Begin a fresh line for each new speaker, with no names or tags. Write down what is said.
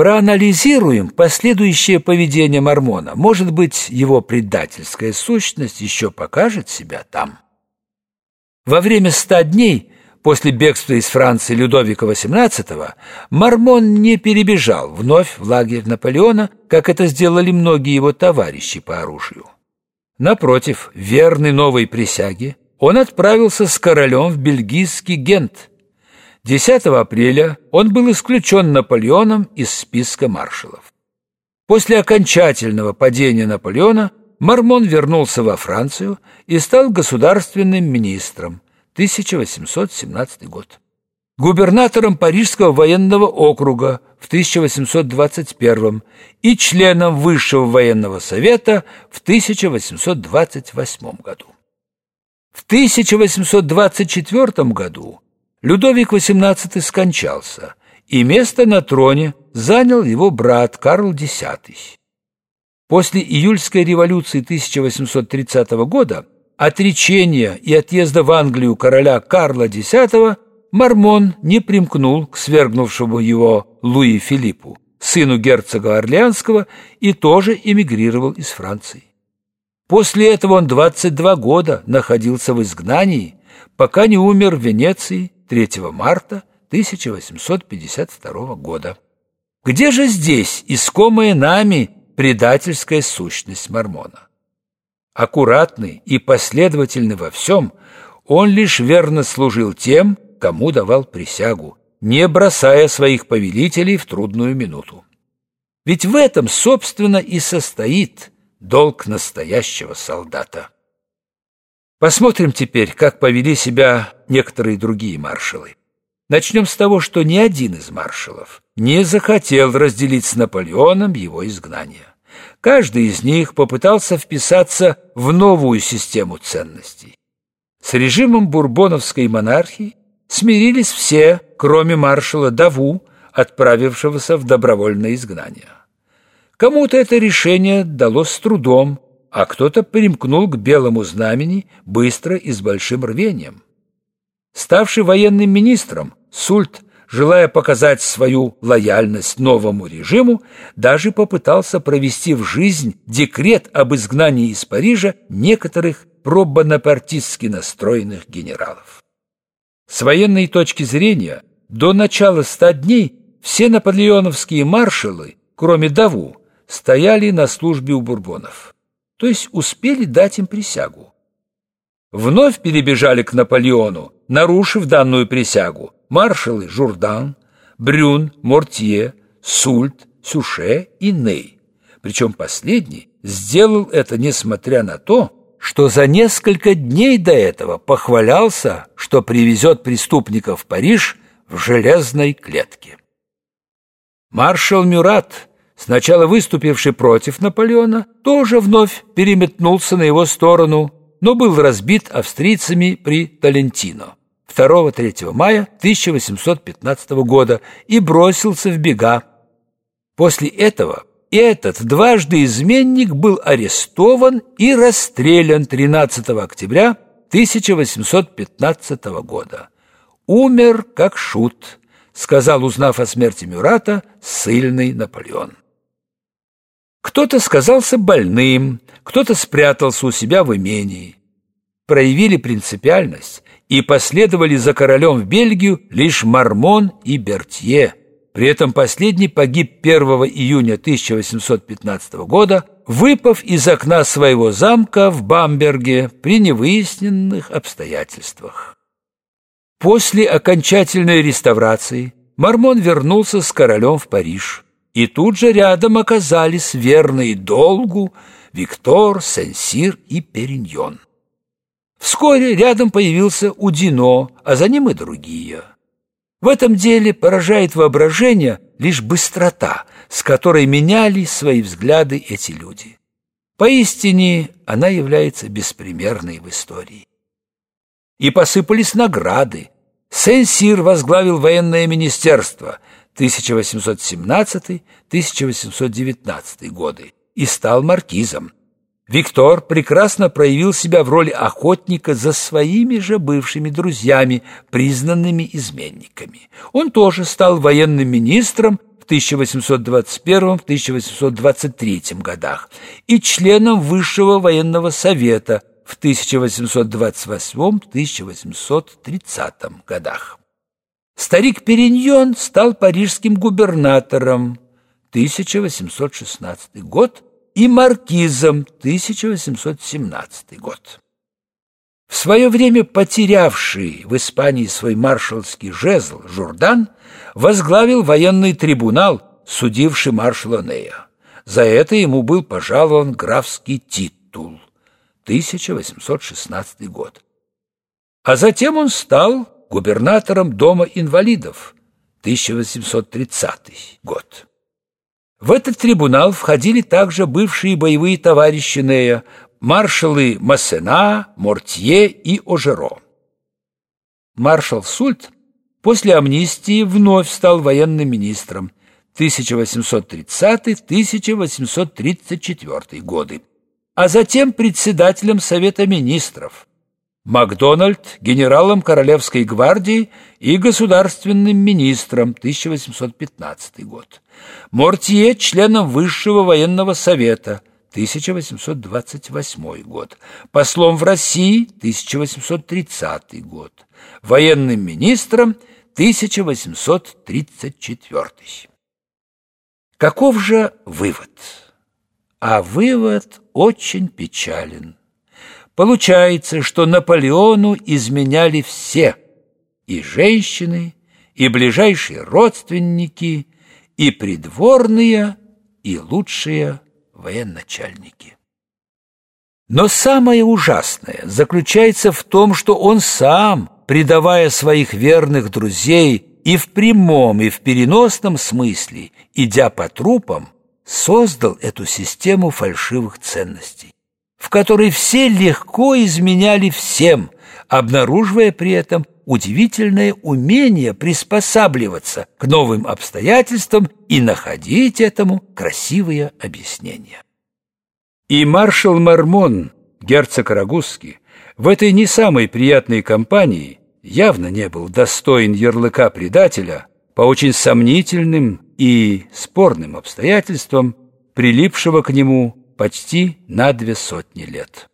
Проанализируем последующее поведение Мормона. Может быть, его предательская сущность еще покажет себя там. Во время ста дней после бегства из Франции Людовика XVIII Мормон не перебежал вновь в лагерь Наполеона, как это сделали многие его товарищи по оружию. Напротив, верный новой присяге, он отправился с королем в бельгийский Гент. 10 апреля он был исключен Наполеоном из списка маршалов. После окончательного падения Наполеона Мормон вернулся во Францию и стал государственным министром 1817 год. Губернатором Парижского военного округа в 1821 и членом Высшего военного совета в 1828 году. В 1824 году Людовик XVIII скончался, и место на троне занял его брат Карл X. После июльской революции 1830 года, отречения и отъезда в Англию короля Карла X, Мормон не примкнул к свергнувшему его Луи Филиппу, сыну герцога Орлеанского, и тоже эмигрировал из Франции. После этого он 22 года находился в изгнании, пока не умер в Венеции 3 марта 1852 года. Где же здесь искомая нами предательская сущность Мормона. Аккуратный и последовательный во всем, он лишь верно служил тем, кому давал присягу, не бросая своих повелителей в трудную минуту. Ведь в этом, собственно, и состоит долг настоящего солдата. Посмотрим теперь, как повели себя некоторые другие маршалы. Начнем с того, что ни один из маршалов не захотел разделить с Наполеоном его изгнание. Каждый из них попытался вписаться в новую систему ценностей. С режимом бурбоновской монархии смирились все, кроме маршала Даву, отправившегося в добровольное изгнание. Кому-то это решение далось с трудом, а кто-то примкнул к белому знамени быстро и с большим рвением. Ставший военным министром, Сульт желая показать свою лояльность новому режиму, даже попытался провести в жизнь декрет об изгнании из Парижа некоторых пробонапартистски настроенных генералов. С военной точки зрения, до начала ста дней все наполеоновские маршалы, кроме Даву, стояли на службе у бурбонов, то есть успели дать им присягу. Вновь перебежали к Наполеону, нарушив данную присягу, маршалы Журдан, Брюн, Мортье, Сульт, Сюше и Ней. Причем последний сделал это несмотря на то, что за несколько дней до этого похвалялся, что привезет преступников в Париж в железной клетке. Маршал Мюрат, сначала выступивший против Наполеона, тоже вновь переметнулся на его сторону, но был разбит австрийцами при Талентино. 2-3 мая 1815 года и бросился в бега. После этого этот дважды изменник был арестован и расстрелян 13 октября 1815 года. «Умер, как шут», — сказал, узнав о смерти Мюрата, сильный Наполеон. Кто-то сказался больным, кто-то спрятался у себя в имении. Проявили принципиальность и последовали за королем в Бельгию лишь Мармон и Бертье. При этом последний погиб 1 июня 1815 года, выпав из окна своего замка в Бамберге при невыясненных обстоятельствах. После окончательной реставрации Мармон вернулся с королем в Париж, и тут же рядом оказались верные долгу Виктор, Сен-Сир и Периньон. Вскоре рядом появился Удино, а за ним и другие. В этом деле поражает воображение лишь быстрота, с которой меняли свои взгляды эти люди. Поистине она является беспримерной в истории. И посыпались награды. Сен-Сир возглавил военное министерство 1817-1819 годы и стал маркизом. Виктор прекрасно проявил себя в роли охотника за своими же бывшими друзьями, признанными изменниками. Он тоже стал военным министром в 1821-1823 годах и членом Высшего военного совета в 1828-1830 годах. Старик Периньон стал парижским губернатором 1816 год и маркизом 1817 год. В свое время потерявший в Испании свой маршалский жезл Журдан возглавил военный трибунал, судивший маршала Нея. За это ему был пожалован графский титул 1816 год. А затем он стал губернатором Дома инвалидов 1830 год. В этот трибунал входили также бывшие боевые товарищи Нея, маршалы Массена, Мортье и Ожеро. Маршал Сульт после амнистии вновь стал военным министром 1830-1834 годы, а затем председателем Совета министров, Макдональд генералом Королевской гвардии и государственным министром 1815 год, Мортье членом Высшего военного совета 1828 год, послом в России 1830 год, военным министром 1834. Каков же вывод? А вывод очень печален. Получается, что Наполеону изменяли все – и женщины, и ближайшие родственники, и придворные, и лучшие военачальники. Но самое ужасное заключается в том, что он сам, предавая своих верных друзей и в прямом, и в переносном смысле, идя по трупам, создал эту систему фальшивых ценностей, в которой все легко изменяли всем, обнаруживая при этом удивительное умение приспосабливаться к новым обстоятельствам и находить этому красивые объяснения. И маршал Мармон, герцог Рагузский, в этой не самой приятной компании явно не был достоин ярлыка предателя по очень сомнительным и спорным обстоятельствам, прилипшего к нему почти на две сотни лет.